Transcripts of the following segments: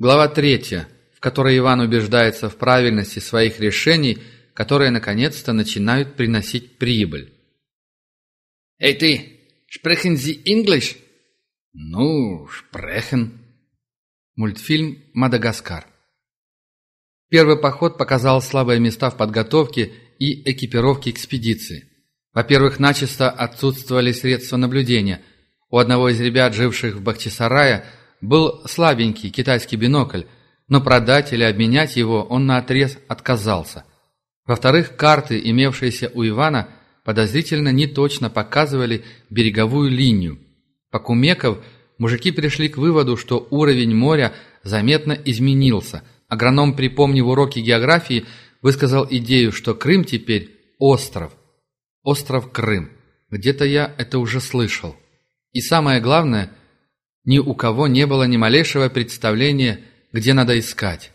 Глава третья, в которой Иван убеждается в правильности своих решений, которые наконец-то начинают приносить прибыль. «Эй ты, sprechen Sie English?» «Ну, sprechen». Мультфильм «Мадагаскар». Первый поход показал слабые места в подготовке и экипировке экспедиции. Во-первых, начисто отсутствовали средства наблюдения. У одного из ребят, живших в Бахчисарае, был слабенький китайский бинокль, но продать или обменять его он наотрез отказался. Во-вторых, карты, имевшиеся у Ивана, подозрительно неточно показывали береговую линию. По Кумеков мужики пришли к выводу, что уровень моря заметно изменился. Агроном, припомнив уроки географии, высказал идею, что Крым теперь остров. Остров Крым. Где-то я это уже слышал. И самое главное – ни у кого не было ни малейшего представления, где надо искать.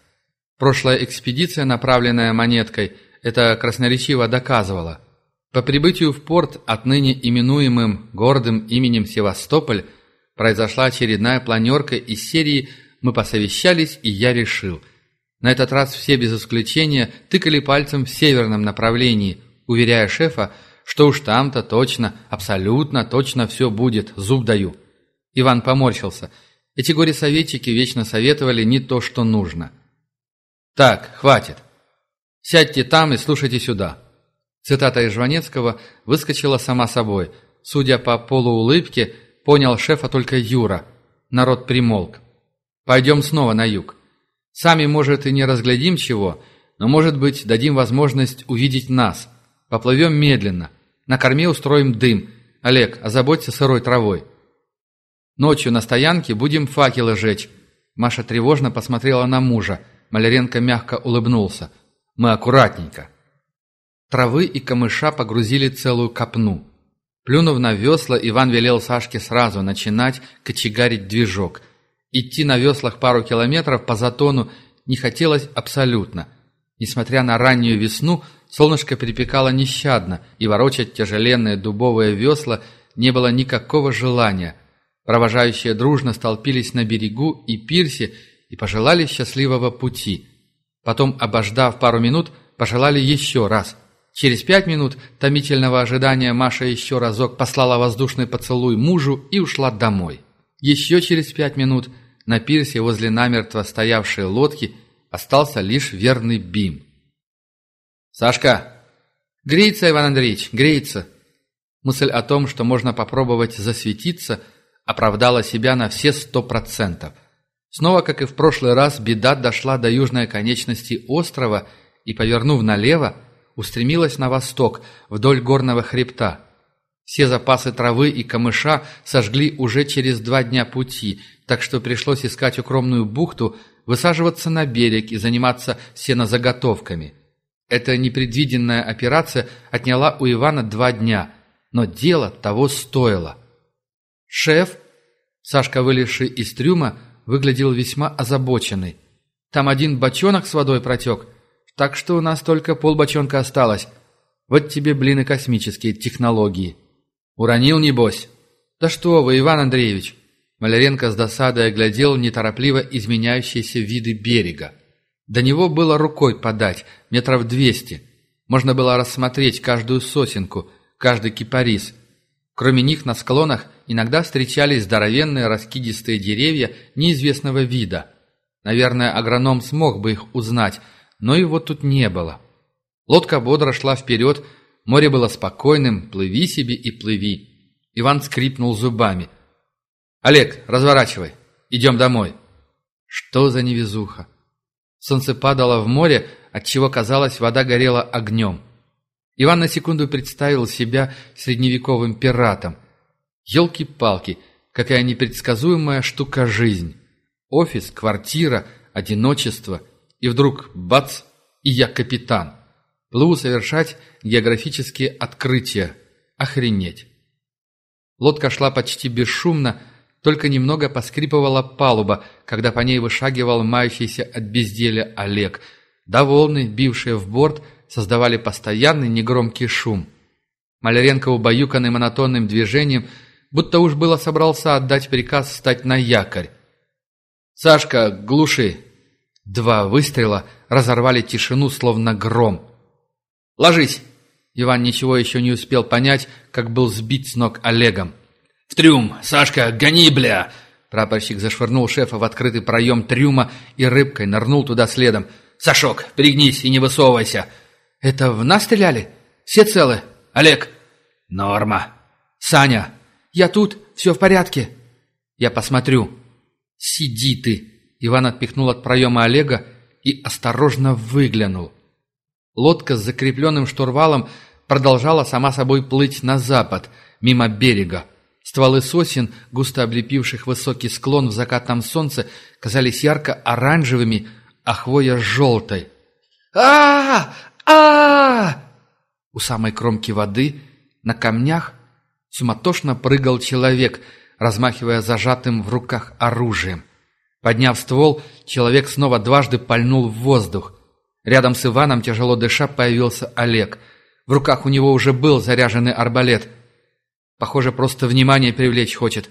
Прошлая экспедиция, направленная монеткой, это красноречиво доказывала. По прибытию в порт, отныне именуемым гордым именем Севастополь, произошла очередная планерка из серии «Мы посовещались, и я решил». На этот раз все без исключения тыкали пальцем в северном направлении, уверяя шефа, что уж там-то точно, абсолютно точно все будет, зуб даю. Иван поморщился. Эти горе-советчики вечно советовали не то, что нужно. «Так, хватит. Сядьте там и слушайте сюда». Цитата из Жванецкого выскочила сама собой. Судя по полуулыбке, понял шефа только Юра. Народ примолк. «Пойдем снова на юг. Сами, может, и не разглядим чего, но, может быть, дадим возможность увидеть нас. Поплывем медленно. На корме устроим дым. Олег, озаботься сырой травой». Ночью на стоянке будем факелы жечь». Маша тревожно посмотрела на мужа. Маляренко мягко улыбнулся. «Мы аккуратненько». Травы и камыша погрузили целую копну. Плюнув на весла, Иван велел Сашке сразу начинать кочегарить движок. Идти на веслах пару километров по затону не хотелось абсолютно. Несмотря на раннюю весну, солнышко припекало нещадно, и ворочать тяжеленные дубовые весла не было никакого желания – Провожающие дружно столпились на берегу и пирсе и пожелали счастливого пути. Потом, обождав пару минут, пожелали еще раз. Через пять минут томительного ожидания Маша еще разок послала воздушный поцелуй мужу и ушла домой. Еще через пять минут на пирсе возле намертво стоявшей лодки остался лишь верный Бим. «Сашка!» «Греется, Иван Андреевич, греется!» Мысль о том, что можно попробовать засветиться – оправдала себя на все сто процентов. Снова, как и в прошлый раз, беда дошла до южной конечности острова и, повернув налево, устремилась на восток, вдоль горного хребта. Все запасы травы и камыша сожгли уже через два дня пути, так что пришлось искать укромную бухту, высаживаться на берег и заниматься сенозаготовками. Эта непредвиденная операция отняла у Ивана два дня, но дело того стоило – «Шеф!» Сашка, вылезший из трюма, выглядел весьма озабоченный. «Там один бочонок с водой протек, так что у нас только полбочонка осталось. Вот тебе, блин, и космические технологии». «Уронил, небось?» «Да что вы, Иван Андреевич!» Маляренко с досадой оглядел неторопливо изменяющиеся виды берега. До него было рукой подать, метров двести. Можно было рассмотреть каждую сосенку, каждый кипарис – Кроме них на склонах иногда встречались здоровенные раскидистые деревья неизвестного вида. Наверное, агроном смог бы их узнать, но его тут не было. Лодка бодро шла вперед, море было спокойным, плыви себе и плыви. Иван скрипнул зубами. «Олег, разворачивай, идем домой». Что за невезуха? Солнце падало в море, отчего казалось, вода горела огнем. Иван на секунду представил себя средневековым пиратом. Елки-палки, какая непредсказуемая штука жизнь. Офис, квартира, одиночество. И вдруг бац, и я капитан. Плыву совершать географические открытия. Охренеть. Лодка шла почти бесшумно, только немного поскрипывала палуба, когда по ней вышагивал мающийся от безделия Олег. Да волны, бившие в борт, создавали постоянный негромкий шум. Маляренко, убаюканный монотонным движением, будто уж было собрался отдать приказ встать на якорь. «Сашка, глуши!» Два выстрела разорвали тишину, словно гром. «Ложись!» Иван ничего еще не успел понять, как был сбит с ног Олегом. «В трюм! Сашка, гони, бля!» Прапорщик зашвырнул шефа в открытый проем трюма и рыбкой нырнул туда следом. «Сашок, пригнись и не высовывайся!» «Это в нас стреляли? Все целы? Олег?» «Норма!» «Саня, я тут, все в порядке!» «Я посмотрю!» «Сиди ты!» Иван отпихнул от проема Олега и осторожно выглянул. Лодка с закрепленным штурвалом продолжала сама собой плыть на запад, мимо берега. Стволы сосен, густо облепивших высокий склон в закатном солнце, казались ярко-оранжевыми, а хвоя желтой. а! У самой кромки воды, на камнях, суматошно прыгал человек, размахивая зажатым в руках оружием. Подняв ствол, человек снова дважды пальнул в воздух. Рядом с Иваном, тяжело дыша, появился Олег. В руках у него уже был заряженный арбалет. Похоже, просто внимание привлечь хочет.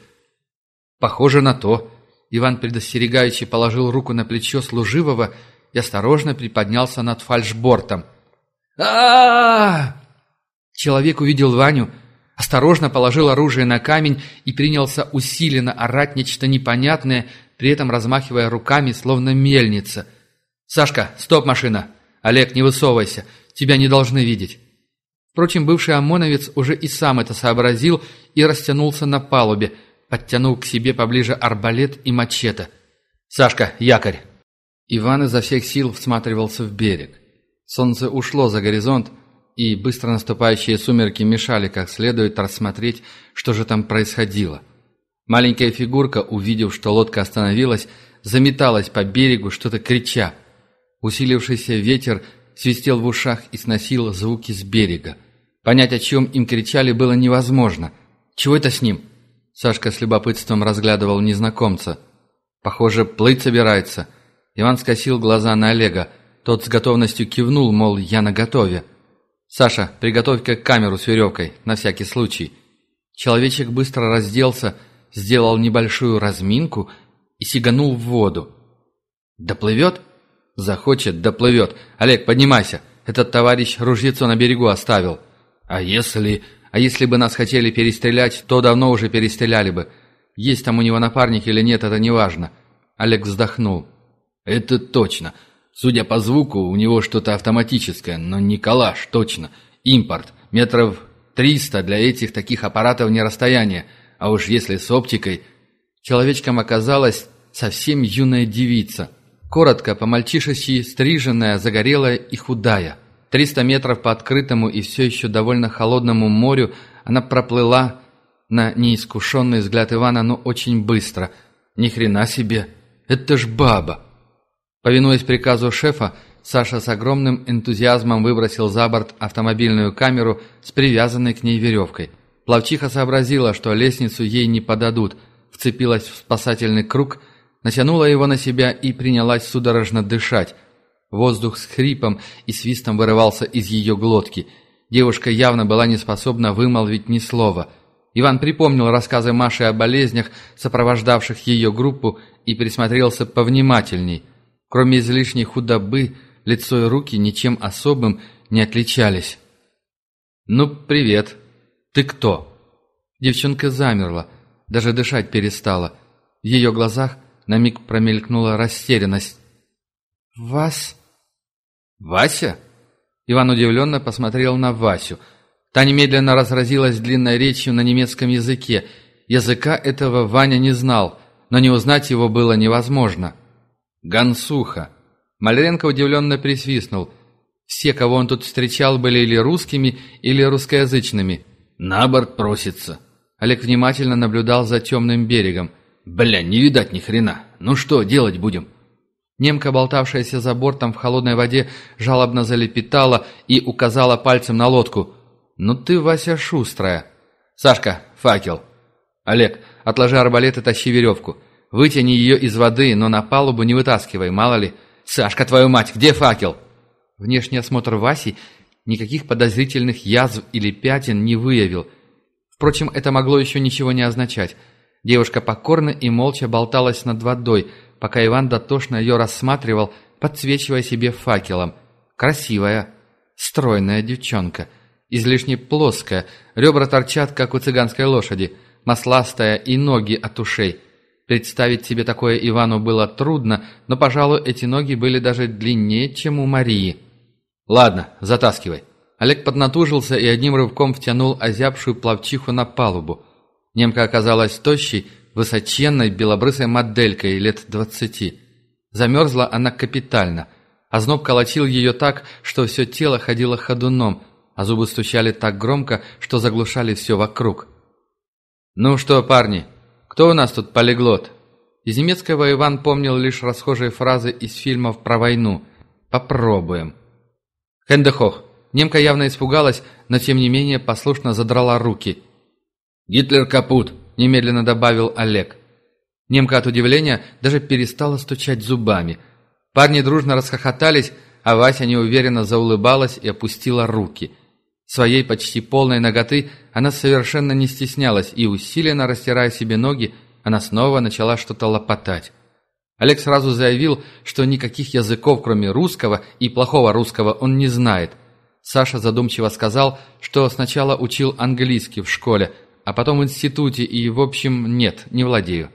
Похоже на то. Иван предостерегаючи положил руку на плечо служивого и осторожно приподнялся над фальшбортом. А Человек увидел Ваню, осторожно положил оружие на камень и принялся усиленно орать нечто непонятное, при этом размахивая руками, словно мельница. «Сашка, стоп, машина! Олег, не высовывайся! Тебя не должны видеть!» Впрочем, бывший ОМОНовец уже и сам это сообразил и растянулся на палубе, подтянул к себе поближе арбалет и мачете. «Сашка, якорь!» Иван изо всех сил всматривался в берег. Солнце ушло за горизонт, и быстро наступающие сумерки мешали как следует рассмотреть, что же там происходило. Маленькая фигурка, увидев, что лодка остановилась, заметалась по берегу, что-то крича. Усилившийся ветер свистел в ушах и сносил звуки с берега. Понять, о чем им кричали, было невозможно. «Чего это с ним?» Сашка с любопытством разглядывал незнакомца. «Похоже, плыть собирается». Иван скосил глаза на Олега. Тот с готовностью кивнул, мол, я наготове. «Саша, приготовь-ка камеру с веревкой, на всякий случай». Человечек быстро разделся, сделал небольшую разминку и сиганул в воду. «Доплывет?» «Захочет, доплывет. Олег, поднимайся. Этот товарищ ружьецо на берегу оставил». А если... А если бы нас хотели перестрелять, то давно уже перестреляли бы. Есть там у него напарник или нет, это не важно. Олег вздохнул. Это точно. Судя по звуку, у него что-то автоматическое, но не калаш, точно. Импорт. Метров триста для этих таких аппаратов не расстояние. А уж если с оптикой... Человечком оказалась совсем юная девица. Коротко, по-мальчишечьи, стриженная, загорелая и худая. Триста метров по открытому и все еще довольно холодному морю она проплыла на неискушенный взгляд Ивана, но очень быстро. Ни хрена себе! Это ж баба! Повинуясь приказу шефа, Саша с огромным энтузиазмом выбросил за борт автомобильную камеру с привязанной к ней веревкой. Плавчиха сообразила, что лестницу ей не подадут, вцепилась в спасательный круг, натянула его на себя и принялась судорожно дышать. Воздух с хрипом и свистом вырывался из ее глотки. Девушка явно была не способна вымолвить ни слова. Иван припомнил рассказы Маши о болезнях, сопровождавших ее группу, и присмотрелся повнимательней. Кроме излишней худобы, лицо и руки ничем особым не отличались. «Ну, привет. Ты кто?» Девчонка замерла, даже дышать перестала. В ее глазах на миг промелькнула растерянность. «Вас...» «Вася?» Иван удивленно посмотрел на Васю. Та немедленно разразилась длинной речью на немецком языке. Языка этого Ваня не знал, но не узнать его было невозможно. «Гансуха». Маляренко удивленно присвистнул. Все, кого он тут встречал, были или русскими, или русскоязычными. «На борт просится». Олег внимательно наблюдал за темным берегом. «Бля, не видать ни хрена. Ну что, делать будем?» Немка, болтавшаяся за бортом в холодной воде, жалобно залепетала и указала пальцем на лодку. «Ну ты, Вася, шустрая!» «Сашка, факел!» «Олег, отложи арбалет и тащи веревку. Вытяни ее из воды, но на палубу не вытаскивай, мало ли...» «Сашка, твою мать, где факел?» Внешний осмотр Васи никаких подозрительных язв или пятен не выявил. Впрочем, это могло еще ничего не означать. Девушка покорно и молча болталась над водой – пока Иван дотошно ее рассматривал, подсвечивая себе факелом. Красивая, стройная девчонка, излишне плоская, ребра торчат, как у цыганской лошади, масластая и ноги от ушей. Представить себе такое Ивану было трудно, но, пожалуй, эти ноги были даже длиннее, чем у Марии. «Ладно, затаскивай». Олег поднатужился и одним рывком втянул озябшую плавчиху на палубу. Немка оказалась тощей, высоченной, белобрысой моделькой лет двадцати. Замерзла она капитально. Озноб колотил ее так, что все тело ходило ходуном, а зубы стучали так громко, что заглушали все вокруг. «Ну что, парни, кто у нас тут полиглот?» Из немецкого Иван помнил лишь расхожие фразы из фильмов про войну. «Попробуем». «Хендехох». Немка явно испугалась, но тем не менее послушно задрала руки. «Гитлер капут», — немедленно добавил Олег. Немка от удивления даже перестала стучать зубами. Парни дружно расхохотались, а Вася неуверенно заулыбалась и опустила руки. Своей почти полной ноготы она совершенно не стеснялась, и, усиленно растирая себе ноги, она снова начала что-то лопотать. Олег сразу заявил, что никаких языков, кроме русского и плохого русского, он не знает. Саша задумчиво сказал, что сначала учил английский в школе, а потом в институте и, в общем, нет, не владею.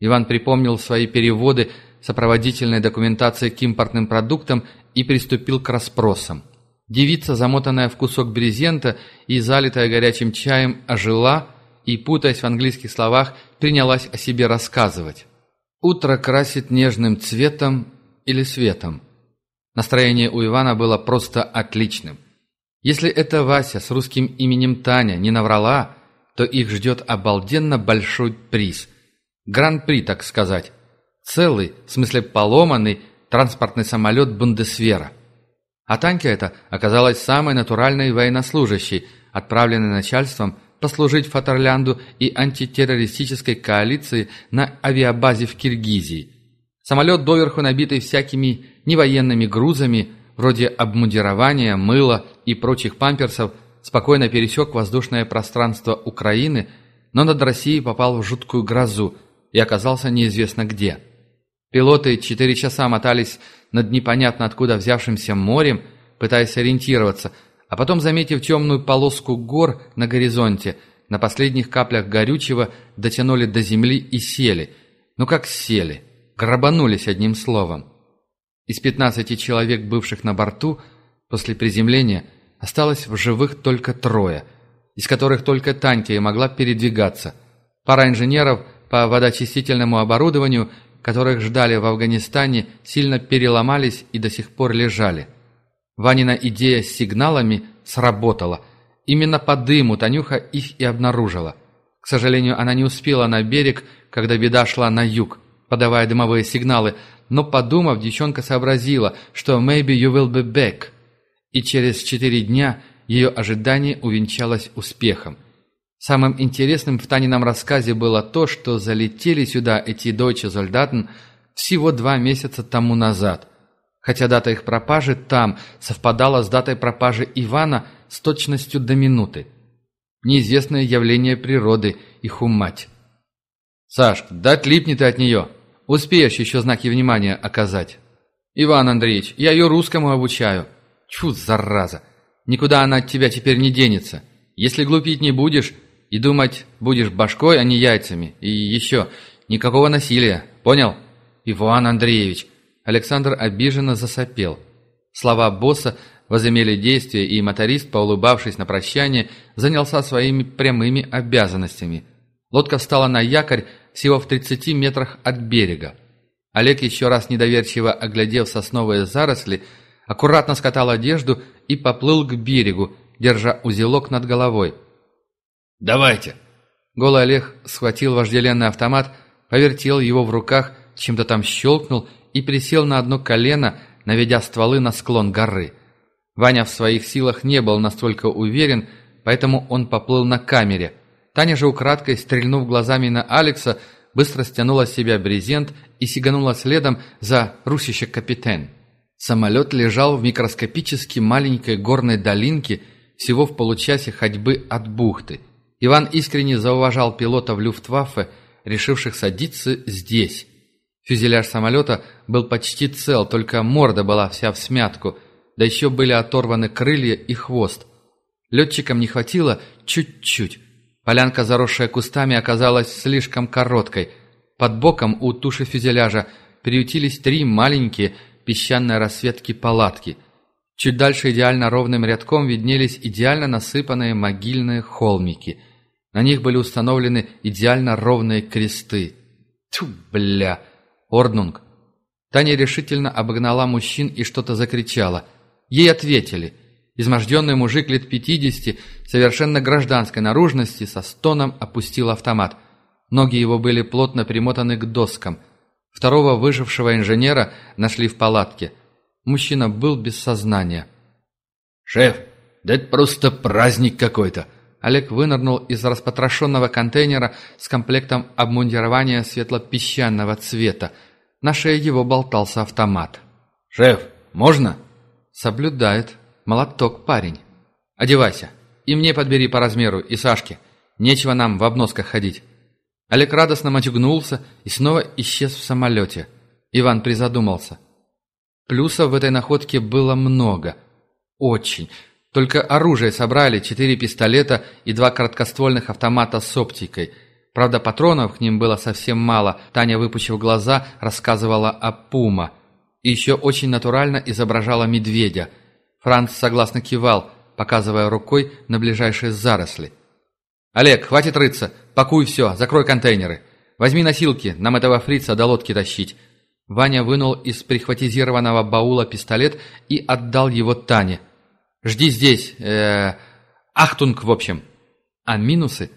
Иван припомнил свои переводы сопроводительной документации к импортным продуктам и приступил к расспросам. Девица, замотанная в кусок брезента и залитая горячим чаем, ожила и, путаясь в английских словах, принялась о себе рассказывать. Утро красит нежным цветом или светом. Настроение у Ивана было просто отличным. Если эта Вася с русским именем Таня не наврала, то их ждет обалденно большой приз. Гран-при, так сказать. Целый, в смысле поломанный, транспортный самолет Бундесвера. А Танька эта оказалась самой натуральной военнослужащей, отправленной начальством послужить Фатерлянду и антитеррористической коалиции на авиабазе в Киргизии. Самолет, доверху набитый всякими невоенными грузами, вроде обмундирования, мыла и прочих памперсов, спокойно пересек воздушное пространство Украины, но над Россией попал в жуткую грозу и оказался неизвестно где. Пилоты четыре часа мотались над непонятно откуда взявшимся морем, пытаясь ориентироваться, а потом, заметив темную полоску гор на горизонте, на последних каплях горючего дотянули до земли и сели. Ну как сели? Грабанулись одним словом. Из 15 человек, бывших на борту, после приземления осталось в живых только трое, из которых только Танька и могла передвигаться. Пара инженеров по водочистительному оборудованию, которых ждали в Афганистане, сильно переломались и до сих пор лежали. Ванина идея с сигналами сработала. Именно по дыму Танюха их и обнаружила. К сожалению, она не успела на берег, когда беда шла на юг, подавая дымовые сигналы, но, подумав, девчонка сообразила, что «maybe you will be back», и через четыре дня ее ожидание увенчалось успехом. Самым интересным в Танином рассказе было то, что залетели сюда эти дойче Зольдатен всего два месяца тому назад, хотя дата их пропажи там совпадала с датой пропажи Ивана с точностью до минуты. Неизвестное явление природы, их умать. «Саш, да отлипни ты от нее!» Успеешь еще знаки внимания оказать. Иван Андреевич, я ее русскому обучаю. Чу, зараза. Никуда она от тебя теперь не денется. Если глупить не будешь и думать будешь башкой, а не яйцами. И еще, никакого насилия. Понял? Иван Андреевич. Александр обиженно засопел. Слова босса возымели действие, и моторист, поулыбавшись на прощание, занялся своими прямыми обязанностями. Лодка встала на якорь, всего в 30 метрах от берега. Олег, еще раз недоверчиво оглядев сосновые заросли, аккуратно скатал одежду и поплыл к берегу, держа узелок над головой. «Давайте!» Голый Олег схватил вожделенный автомат, повертел его в руках, чем-то там щелкнул и присел на одно колено, наведя стволы на склон горы. Ваня в своих силах не был настолько уверен, поэтому он поплыл на камере – Таня же украдкой, стрельнув глазами на Алекса, быстро стянула с себя брезент и сиганула следом за русище капитан. Самолет лежал в микроскопически маленькой горной долинке всего в получасе ходьбы от бухты. Иван искренне зауважал пилотов Люфтваффе, решивших садиться здесь. Фюзеляж самолета был почти цел, только морда была вся в смятку, да еще были оторваны крылья и хвост. Летчикам не хватило чуть-чуть. Полянка, заросшая кустами, оказалась слишком короткой. Под боком у туши фюзеляжа приютились три маленькие песчаные рассветки палатки. Чуть дальше идеально ровным рядком виднелись идеально насыпанные могильные холмики. На них были установлены идеально ровные кресты. Тьфу, бля! Орднунг. Таня решительно обогнала мужчин и что-то закричала. Ей ответили. Изможденный мужик лет пятидесяти, совершенно гражданской наружности, со стоном опустил автомат. Ноги его были плотно примотаны к доскам. Второго выжившего инженера нашли в палатке. Мужчина был без сознания. «Шеф, да это просто праздник какой-то!» Олег вынырнул из распотрошенного контейнера с комплектом обмундирования светло-песчаного цвета. На шее его болтался автомат. «Шеф, можно?» «Соблюдает. Молоток, парень. Одевайся. И мне подбери по размеру, и Сашке. Нечего нам в обносках ходить». Олег радостно матюгнулся и снова исчез в самолете. Иван призадумался. Плюсов в этой находке было много. Очень. Только оружие собрали, четыре пистолета и два короткоствольных автомата с оптикой. Правда, патронов к ним было совсем мало. Таня, выпучив глаза, рассказывала о пума. И еще очень натурально изображала медведя. Франц согласно кивал, показывая рукой на ближайшие заросли. «Олег, хватит рыться. Пакуй все, закрой контейнеры. Возьми носилки, нам этого фрица до лодки тащить». Ваня вынул из прихватизированного баула пистолет и отдал его Тане – Жди здесь. Э, ахтунг, в общем. А минусы?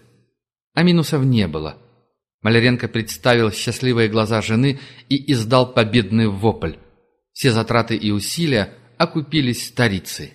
А минусов не было. Маляренко представил счастливые глаза жены и издал победный вопль. Все затраты и усилия окупились старицей.